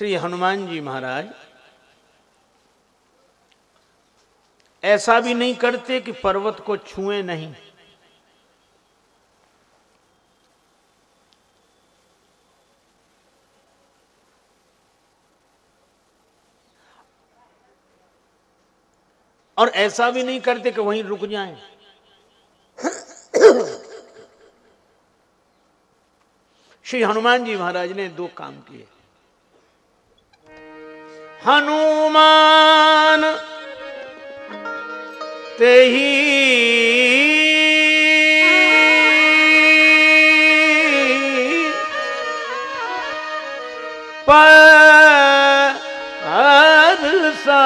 श्री हनुमान जी महाराज, ऐसा भी नहीं करते कि पर्वत को छुए नहीं। और ऐसा भी नहीं करते कि वहीं रुक जाएँ। श्री हनुमान जी महाराज ने दो काम किए। हनुमान ते ही पर सा।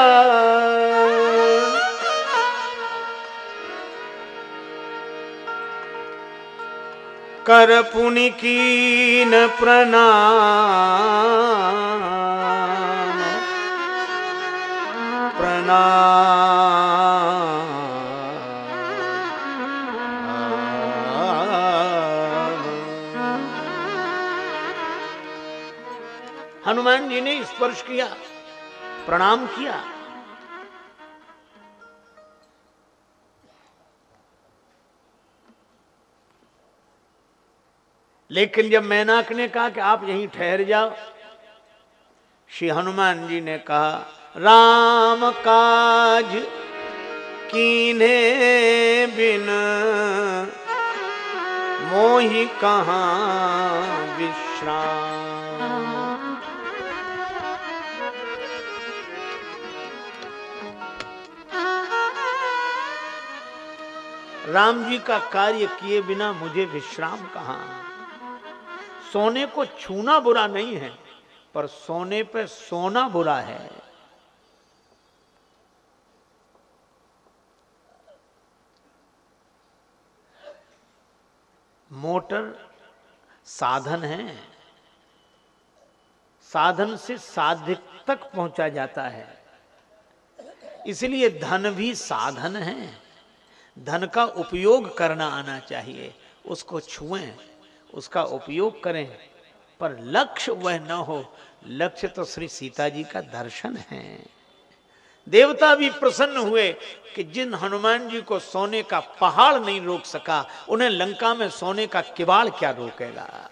कर पुनि प्रणाम। हनुमान जी ने स्पर्श किया, प्रणाम किया। लेकिन जब मैनाक ने कहा कि आप यहीं ठहर जाओ, श्री हनुमान जी ने कहा राम काज कीने बिन मोहि कहाँ विश्राम। राम जी का कार्य किए बिना मुझे विश्राम कहाँ? सोने को छूना बुरा नहीं है, पर सोने पे सोना बुरा है। मोटर साधन है। साधन से साध्य तक पहुँचा जाता है। इसलिए धन भी साधन है। धन का उपयोग करना आना चाहिए। उसको छुएँ, उसका उपयोग करें। पर लक्ष्य वह न हो। लक्ष्य तो श्री सीता जी का दर्शन है। देवता भी प्रसन्न हुए कि जिन हनुमान जी को सोने का पहाड़ नहीं रोक सका, उन्हें लंका में सोने का किवाड़ क्या रोकेगा?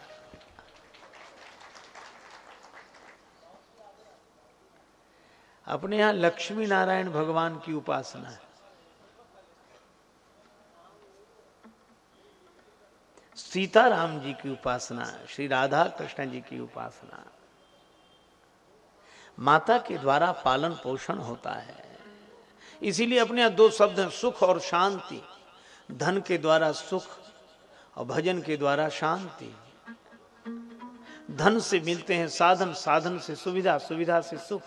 अपने यहाँ लक्ष्मी नारायण भगवान की उपासना है। सीताराम जी की उपासना श्री राधा कृष्ण जी की उपासना माता के द्वारा पालन पोषण होता है। इसीलिए अपने दो शब्द हैं, सुख और शांति। धन के द्वारा सुख और भजन के द्वारा शांति। धन से मिलते हैं साधन साधन से सुविधा सुविधा से सुख।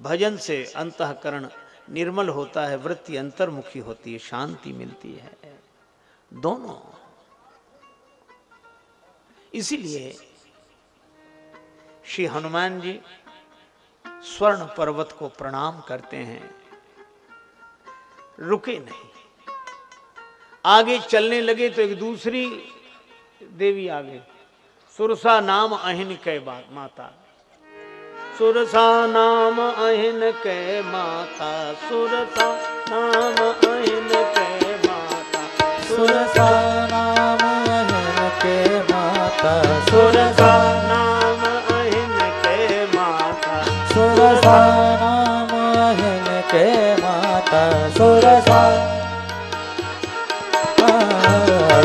भजन से अंतकरण निर्मल होता है, वृत्ति अंतर्मुखी होती है, शांति मिलती है। दोनों। इसीलिए श्री हनुमान जी स्वर्ण पर्वत को प्रणाम करते हैं। रुके नहीं। आगे चलने लगे तो एक दूसरी देवी आ गई। सुरसा नाम अहिन कै माता। सुरसा नाम अहिन कै माता। सुरसा नाम अहिन कै माता। सुरसा नाम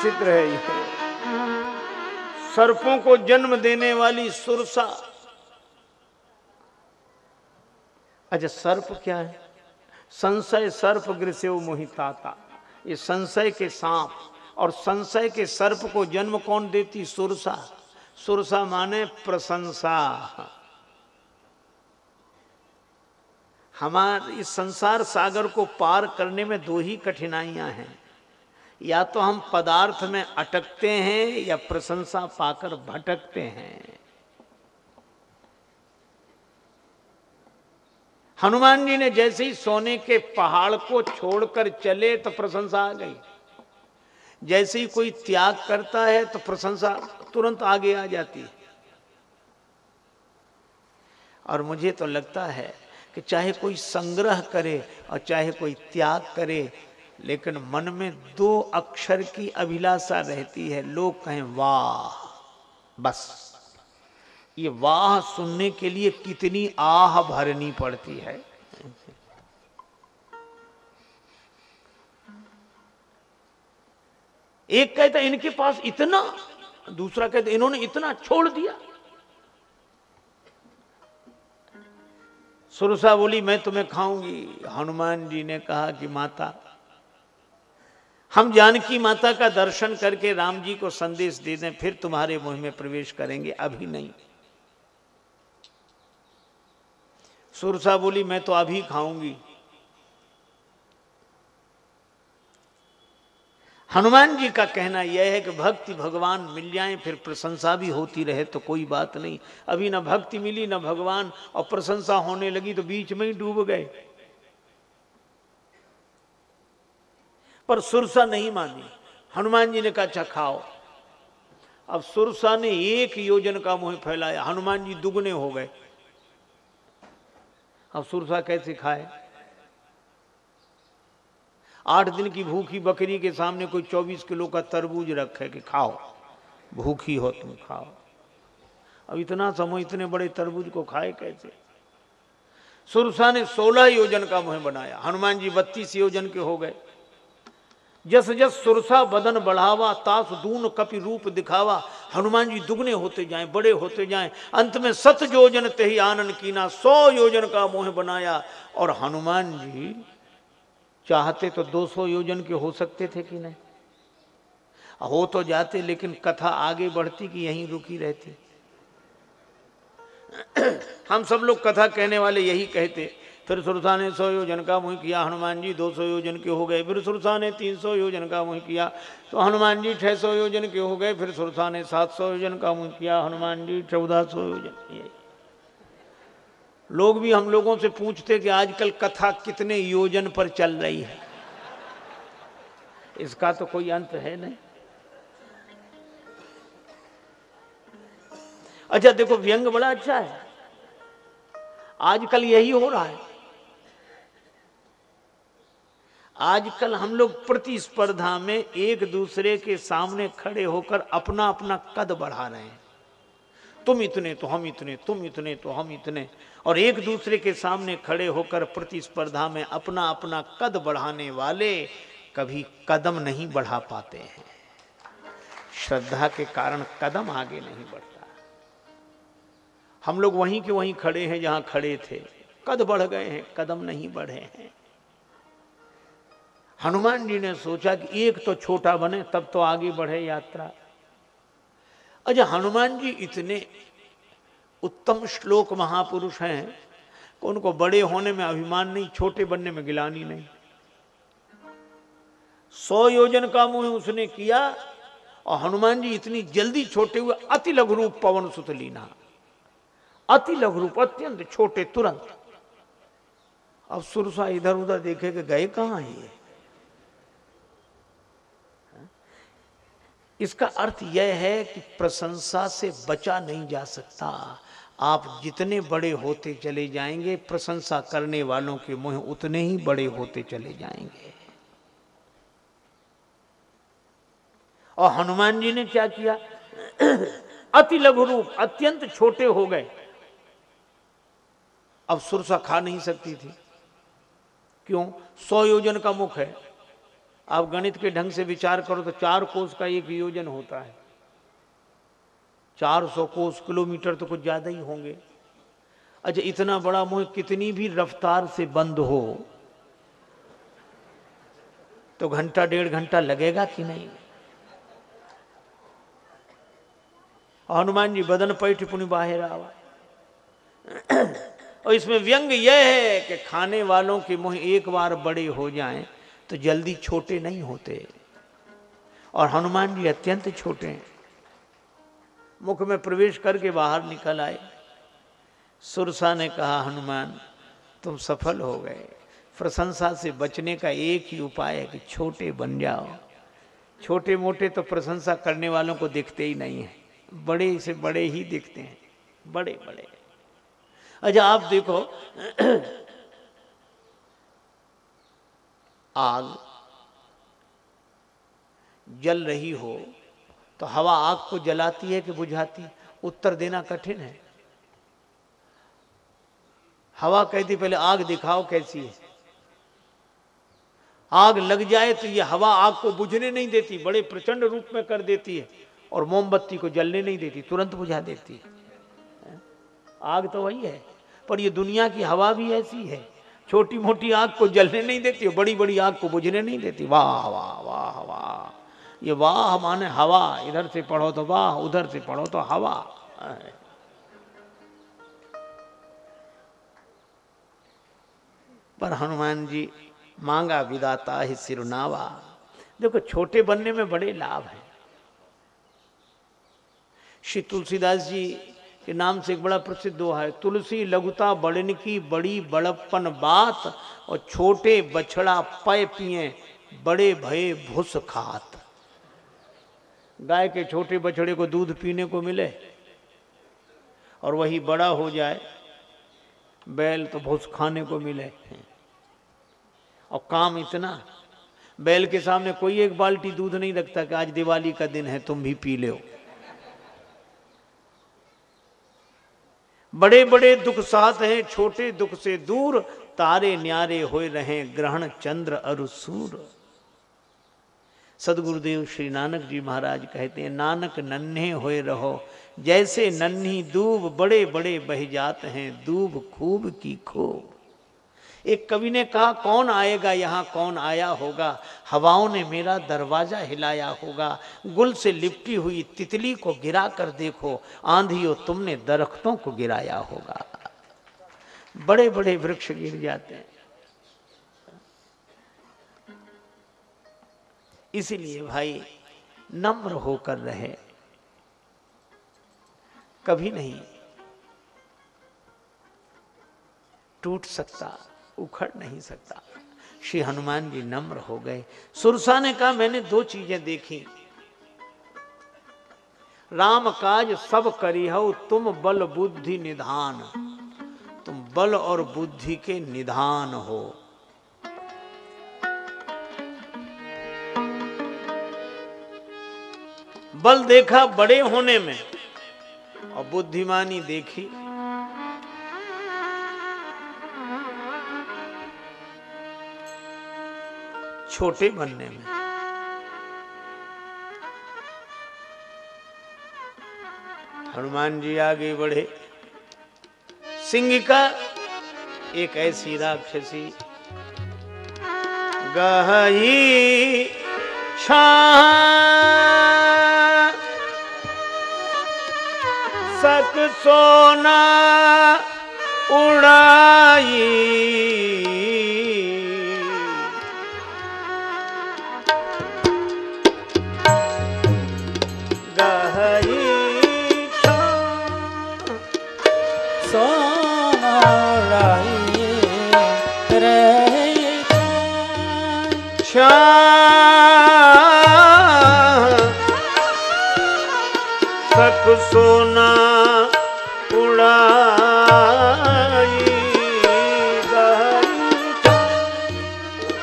विचित्र है ये। सर्पों को जन्म देने वाली सुरसा। अच्छा सर्प क्या है? संशय सर्प गृह मोहिताता। ये संशय के सांप और संशय के सर्प को जन्म कौन देती सुरसा? सुरसा माने प्रशंसा। हमारे इस संसार सागर को पार करने में दो ही कठिनाइयाँ हैं। या तो हम पदार्थ में अटकते हैं या प्रशंसा पाकर भटकते हैं। हनुमान जी ने जैसे ही सोने के पहाड़ को छोड़कर चले तो प्रशंसा आ गई। जैसे ही कोई त्याग करता है तो प्रशंसा तुरंत आगे आ जाती है। और मुझे तो लगता है कि चाहे कोई संग्रह करे और चाहे कोई त्याग करे लेकिन मन में दो अक्षर की अभिलाषा रहती है, लोग कहें वाह, बस। ये वाह सुनने के लिए कितनी आह भरनी पड़ती है। एक कहता इनके पास इतना, दूसरा कहता इन्होंने इतना छोड़ दिया। सुरसा बोली, मैं तुम्हें खाऊँगी। हनुमान जी ने कहा कि, माता हम जानकी माता का दर्शन करके राम जी को संदेश दे दें, फिर तुम्हारे मुँह में प्रवेश करेंगे। अभी नहीं। सुरसा बोली, मैं तो अभी खाऊँगी। हनुमान जी का कहना यह है कि भक्ति भगवान मिल जाए, फिर प्रशंसा भी होती रहे तो कोई बात नहीं। अभी ना भक्ति मिली, ना भगवान, और प्रशंसा होने लगी तो बीच में ही डूब गए। पर सुरसा नहीं मानी। हनुमान जी ने कहा अच्छा खाओ। अब सुरसा ने एक योजन का मुँह फैलाया। हनुमान जी दुगने हो गए। अब सुरसा कैसे खाए? आठ दिन की भूखी बकरी के सामने कोई चौबीस किलो का तरबूज रखे कि खाओ। भूखी हो तुम, खाओ। अब इतना समय इतने बड़े तरबूज को खाए कैसे? सुरसा ने सोलह योजन का मुँह बनाया। हनुमान जी बत्तीस योजन के हो गए। जस जस सुरसा बदन बढ़ावा, तास दून कपि रूप दिखावा। हनुमान जी दुगने होते जाएँ, बड़े होते जाएँ। अंत में सत योजन ते ही आनंद कीना, सौ योजन का मोह बनाया। और हनुमान जी चाहते तो 200 योजन के हो सकते थे कि नहीं? हो तो जाते, लेकिन कथा आगे बढ़ती कि यहीं रुकी रहती। हम सब लोग कथा कहने वाले यही कहते फिर सुरसा ने सौ योजन का मुँह किया, हनुमान जी दो सौ योजन के हो गए, फिर सुरसा ने तीन सौ योजन का मुँह किया तो हनुमान जी छह सौ योजन के हो गए, फिर सुरसा ने सात सौ योजन का मुँह किया, हनुमान जी चौदह सौ योजन यही लोग भी हम लोगों से पूछते कि आजकल कथा कितने योजन पर चल रही है। इसका तो कोई अंत है नहीं। अच्छा देखो व्यंग बड़ा अच्छा है। आजकल यही हो रहा है। आजकल हम लोग प्रतिस्पर्धा में एक दूसरे के सामने खड़े होकर अपना अपना कद बढ़ा रहे हैं। तुम इतने तो हम इतने, तुम इतने तो हम इतने। और एक दूसरे के सामने खड़े होकर प्रतिस्पर्धा में अपना अपना कद बढ़ाने वाले कभी कदम नहीं बढ़ा पाते हैं। श्रद्धा के कारण कदम आगे नहीं बढ़ता। हम लोग वहीं के वहीं खड़े हैं, जहाँ खड़े थे। कद बढ़ गए हैं, कदम नहीं बढ़े हैं। हनुमान जी ने सोचा कि एक तो छोटा बने, तब तो आगे बढ़े यात्रा। अच्छा हनुमान जी इतने उत्तम श्लोक महापुरुष हैं कि उनको बड़े होने में अभिमान नहीं, छोटे बनने में गिलानी नहीं। सौ योजन का मुँह उसने किया और हनुमान जी इतनी जल्दी छोटे हुए, अति लघु रूप पवन सुत लीना। अति लघु रूप, अत्यंत छोटे, तुरंत। अब सुरसा इधर उधर देखे कि गए कहाँ ये? इसका अर्थ यह है कि प्रशंसा से बचा नहीं जा सकता। आप जितने बड़े होते चले जाएँगे, प्रशंसा करने वालों के मुँह उतने ही बड़े होते चले जाएँगे। और हनुमान जी ने क्या किया? अति लघु रूप, अत्यंत छोटे हो गए। अब सुरसा खा नहीं सकती थी। क्यों? सौ योजन का मुख है। आप गणित के ढंग से विचार करो तो चार कोस का एक योजन होता है। चार सौ कोस किलोमीटर तो कुछ ज़्यादा ही होंगे। अच्छा इतना बड़ा मुँह कितनी भी रफ्तार से बंद हो तो घंटा डेढ़ घंटा लगेगा कि नहीं? हनुमान जी बदन पैठ पुण्य बाहर आवा। और इसमें व्यंग यह है कि खाने वालों के मुँह एक बार बड़े हो जाएँ तो जल्दी छोटे नहीं होते। और हनुमान जी अत्यंत छोटे हैं। मुख में प्रवेश करके बाहर निकल आए। सुरसा ने कहा, हनुमान, तुम सफल हो गए। प्रशंसा से बचने का एक ही उपाय है कि छोटे बन जाओ। छोटे मोटे तो प्रशंसा करने वालों को दिखते ही नहीं है। बड़े से बड़े ही दिखते हैं। बड़े बड़े। अच्छा आप देखो आग जल रही हो तो हवा आग को जलाती है कि बुझाती है? उत्तर देना कठिन है। हवा कहती पहले आग दिखाओ कैसी है? आग लग जाए तो ये हवा आग को बुझने नहीं देती, बड़े प्रचंड रूप में कर देती है, और मोमबत्ती को जलने नहीं देती, तुरंत बुझा देती है। आग तो वही है, पर ये दुनिया की हवा भी ऐसी है। छोटी मोटी आग को जलने नहीं देती बड़ी बड़ी आग को बुझने नहीं देती। वाह वाह वाह वाह। ये वाह माने हवा, इधर से पढ़ो तो वाह, उधर से पढ़ो तो हवा। पर हनुमान जी, मांगा विदाता ही सिरुनावा। देखो, छोटे बनने में बड़े लाभ हैं। श्री तुलसीदास जी के नाम से एक बड़ा प्रसिद्ध हुआ है। तुलसी लघुता बड़न की बड़ी बड़प्पन बात और छोटे बछड़ा पय पिए, बड़े भय भूस खात। गाय के छोटे बछड़े को दूध पीने को मिले और वही बड़ा हो जाए, बैल तो भूस खाने को मिले। और काम इतना, बैल के सामने कोई एक बाल्टी दूध नहीं रखता कि आज दिवाली का दिन है, तुम भी पी लो। बड़े बड़े दुख साथ हैं, छोटे दुख से दूर, तारे न्यारे हो रहे ग्रहण चंद्र अरु सूर। सदगुरुदेव श्री नानक जी महाराज कहते हैं, नानक नन्हे होए रहो, जैसे नन्ही दूब बड़े बड़े बह जाते हैं, दूब खूब की खूब। एक कवि ने कहा, कौन आएगा यहाँ, कौन आया होगा? हवाओं ने मेरा दरवाज़ा हिलाया होगा। गुल से लिपटी हुई तितली को गिरा कर देखो। आंधियों, तुमने दरख्तों को गिराया होगा। बड़े बड़े वृक्ष गिर जाते हैं। इसीलिए भाई, नम्र होकर रहे। कभी नहीं टूट सकता। उखड़ नहीं सकता। श्री हनुमान जी नम्र हो गए। सुरसा ने कहा, मैंने दो चीज़ें देखी। राम काज सब करी हो, तुम बल बुद्धि निधान। तुम बल और बुद्धि के निधान हो। बल देखा बड़े होने में और बुद्धिमानी देखी। छोटे बनने में। हनुमान जी आगे बढ़े। सिंह का एक ऐसी राक्षसी गही सक सोना उड़ाई।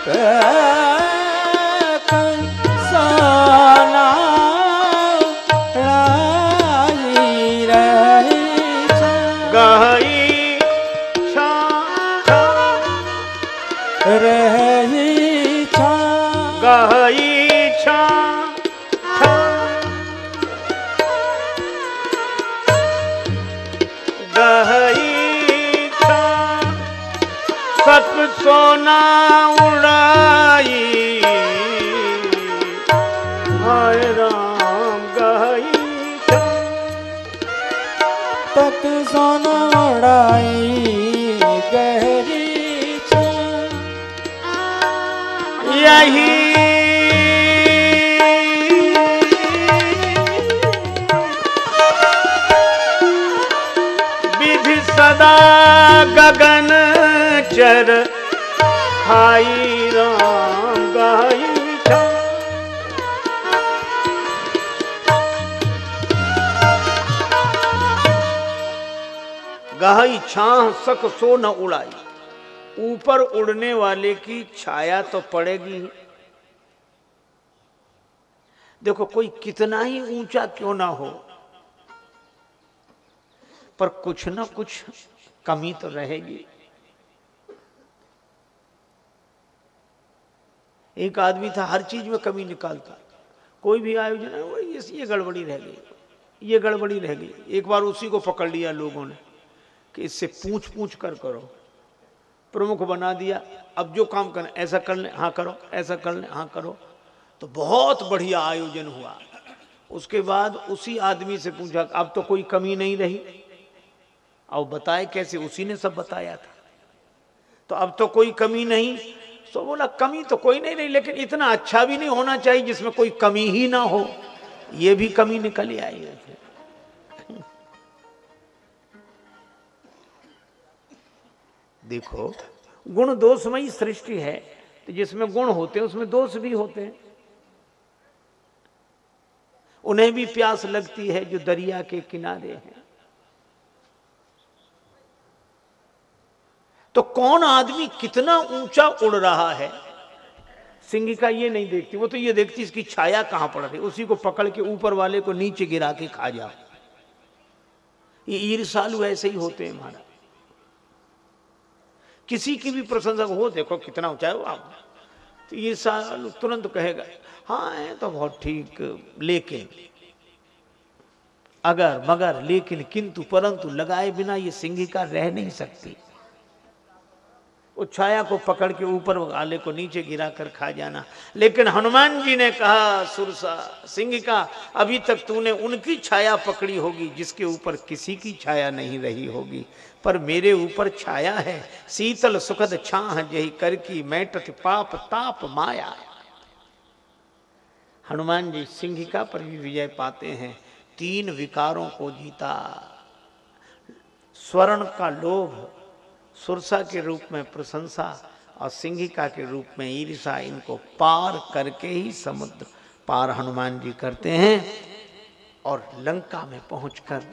सोना सदा गगन चर खाई राम गाई। गहई छाह सक सो न उड़ाई ऊपर उड़ने वाले की छाया तो पड़ेगी। देखो, कोई कितना ही ऊँचा क्यों ना हो पर कुछ ना कुछ कमी तो रहेगी। एक आदमी था, हर चीज़ में कमी निकालता। कोई भी आयोजन है वो ये ये गड़बड़ी रह गई। ये गड़बड़ी रह गई। एक बार उसी को पकड़ लिया लोगों ने कि इससे पूछ पूछ कर करो। प्रमुख बना दिया, अब जो काम करना, ऐसा कर ले हाँ करो, ऐसा कर ले हाँ करो। तो बहुत बढ़िया आयोजन हुआ। उसके बाद उसी आदमी से पूछा, अब तो कोई कमी नहीं रही। अब बताए कैसे? उसी ने सब बताया था। तो अब तो कोई कमी नहीं। तो बोला, कमी तो कोई नहीं रही, लेकिन इतना अच्छा भी नहीं होना चाहिए जिसमें कोई कमी ही ना हो। ये भी कमी निकल आई है। देखो, गुण दोषमयी सृष्टि है तो जिसमें गुण होते हैं, उसमें दोष भी होते हैं। उन्हें भी प्यास लगती है जो दरिया के किनारे हैं। तो कौन आदमी कितना ऊँचा उड़ रहा है? सिंगिका ये नहीं देखती, वो तो ये देखती इसकी छाया कहाँ पड़ रही, उसी को पकड़ के ऊपर वाले को नीचे गिरा के खा जाओ। ये ईर्षालु ऐसे ही होते हैं महाराज। किसी की भी प्रशंसा हो, देखो कितना ऊँचा है वो आप तो ईर्षालु तुरंत कहेगा हाँ है तो बहुत ठीक, लेकिन, अगर, मगर, लेकिन, किंतु, परंतु, लगाए बिना ये सिंगिका रह नहीं सकती। उस छाया को पकड़ के ऊपर वाले को नीचे गिरा कर खा जाना। लेकिन हनुमान जी ने कहा, सुरसा सिंगिका अभी तक तूने उनकी छाया पकड़ी होगी, जिसके ऊपर किसी की छाया नहीं रही होगी। पर मेरे ऊपर छाया है, शीतल सुखद छाह जही कर की मैटत पाप ताप माया हनुमान जी सिंहिका पर भी विजय पाते हैं। तीन विकारों को जीता। स्वर्ण का लोभ सुरसा के रूप में, प्रशंसा और सिंहिका के रूप में ईर्षा इनको पार करके ही समुद्र पार हनुमान जी करते हैं और लंका में पहुंचकर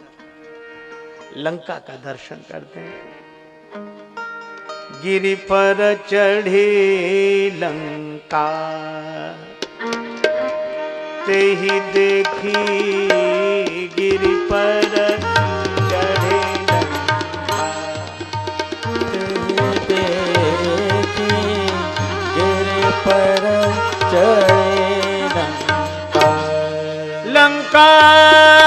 लंका का दर्शन करते हैं। गिरि पर चढ़े लंका ते ही देखी गिरि पर चढ़े लंका लंका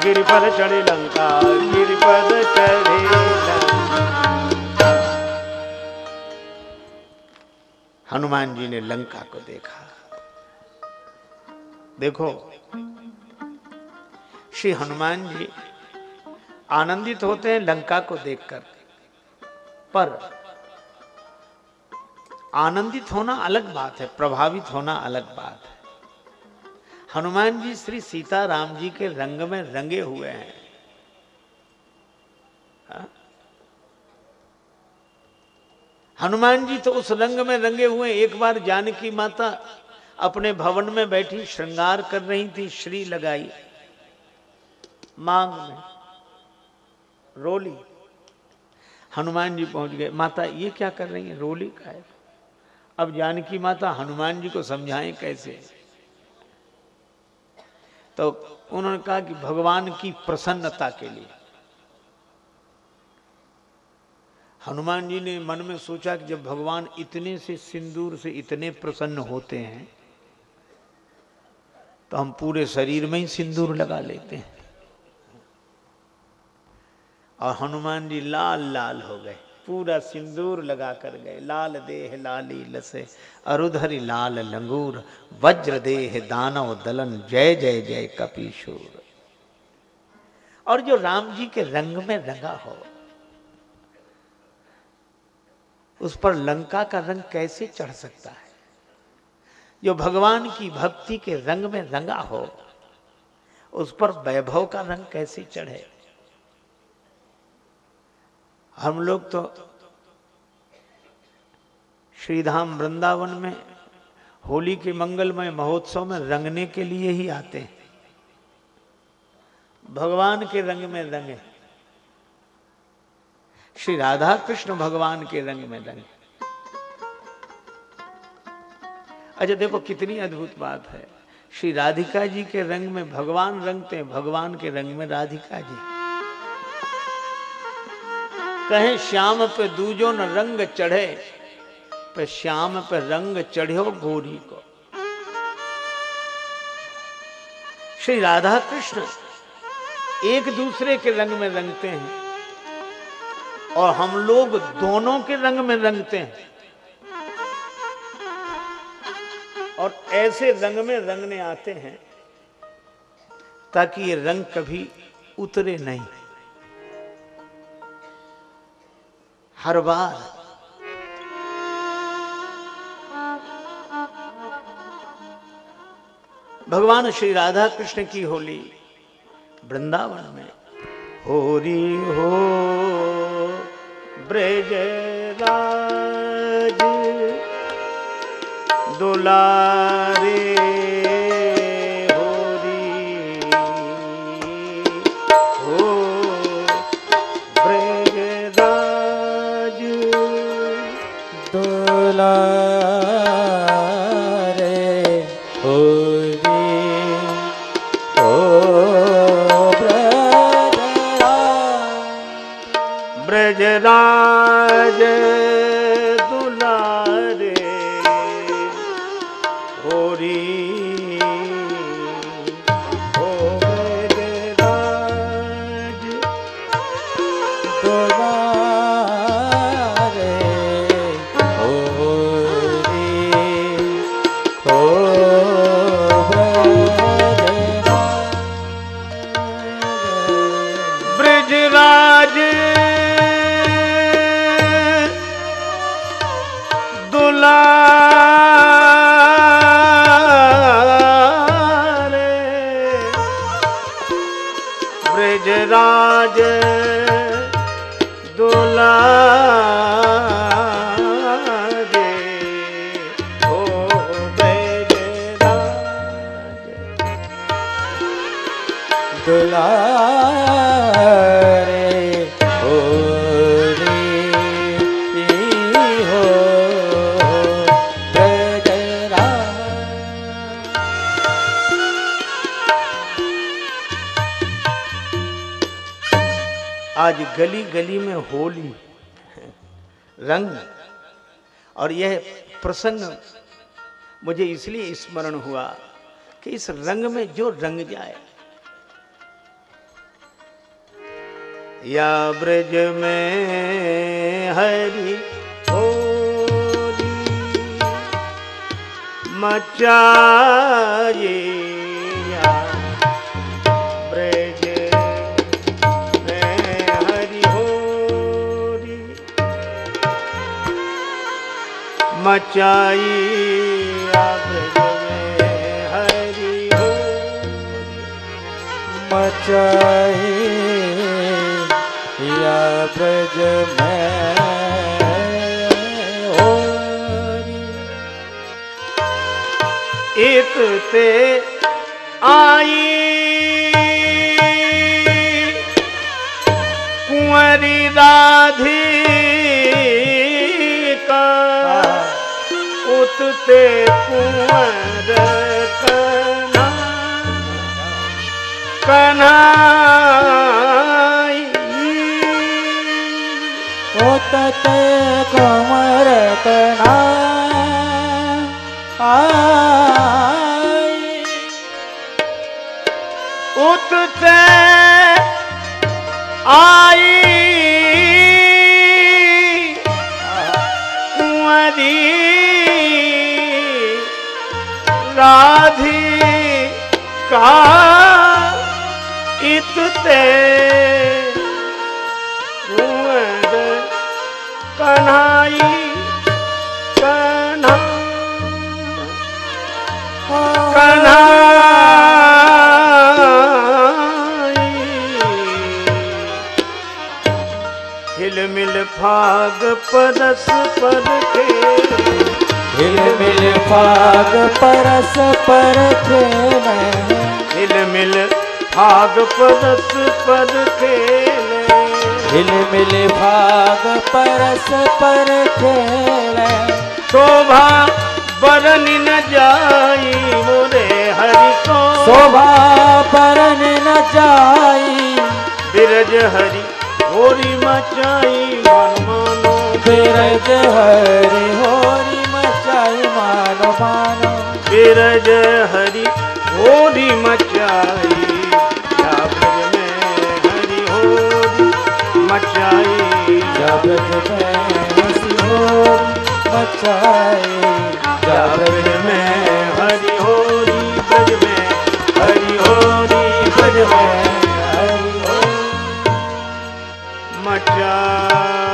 लंका गिर पर चढ़ी लंका गिर पर चढ़ी हनुमान जी ने लंका को देखा। देखो, श्री हनुमान जी आनंदित होते हैं लंका को देखकर, पर आनंदित होना अलग बात है, प्रभावित होना अलग बात है। हनुमान जी श्री सीता राम जी के रंग में रंगे हुए हैं। हा? हनुमान जी तो उस रंग में रंगे हुए एक बार जानकी माता अपने भवन में बैठी, श्रृंगार कर रही थी, श्री लगाई। मांग में रोली। हनुमान जी पहुँच गए। माता, ये क्या कर रही है? रोली का है। अब जानकी माता हनुमान जी को समझाएँ कैसे? तो उन्होंने कहा कि भगवान की प्रसन्नता के लिए। हनुमान जी ने मन में सोचा कि जब भगवान इतने से सिंदूर से इतने प्रसन्न होते हैं तो हम पूरे शरीर में ही सिंदूर लगा लेते हैं। और हनुमान जी लाल लाल हो गए। पूरा सिंदूर लगा कर गए। लाल देह, लाली लसे। अरुधरी लाल लंगूर। वज्र देह, दानव दलन। जय जय जय कपीशूर। और जो राम जी के रंग में रंगा हो, उस पर लंका का रंग कैसे चढ़ सकता है? जो भगवान की भक्ति के रंग में रंगा हो, उस पर वैभव का रंग कैसे चढ़े? हम लोग तो श्रीधाम वृंदावन में, होली के मंगलमय महोत्सव में रंगने के लिए ही आते हैं। भगवान के रंग में रंगे। श्री राधा कृष्ण भगवान के रंग में रंगे। अच्छा देखो कितनी अद्भुत बात है। श्री राधिका जी के रंग में भगवान रंगते हैं, भगवान के रंग में राधिका जी। कहे, श्याम पे दूजो न रंग चढ़े। पे श्याम पे रंग चढ़ो गोरी को। श्री राधा कृष्ण एक दूसरे के रंग में रंगते हैं और हम लोग दोनों के रंग में रंगते हैं। और ऐसे रंग में रंगने आते हैं ताकि ये रंग कभी उतरे नहीं। हर बार। भगवान श्री राधा कृष्ण की होली वृंदावन में होरी हो, ब्रज राज, दुलारे ब्रजराज। दुलारे हो आज गली गली में होली, रंग, और यह प्रसंग मुझे इसलिए स्मरण हुआ कि इस रंग में जो रंग जाए या ब्रज में हरि होरी मचाए या ब्रज में हरि होरी मचाई ब्रज में होरी एक ते आई कुंवरी राधिका उतते कुंवर ओतते कमर आई उतते आई। कुंवरी राधिका इतते मिल फाग परस पर खेल। हिल मिल फाग परस पर खेले। हिल मिल फाग परस पर खेल। हिल मिल फाग परस पर खेले। शोभा बरन न जाई मोरे हरि को। शोभा परन न जाई। बिरज हरि होरी मचाई बिरज हरि होरी मचाई मानो मानो बिरज हरि होरी मचाई या में हरि होरी मचाई। जब में हँसी होरी मचाई। या में हरि होरी ब्रज में हरि होरी ब्रज में हरि मचाई।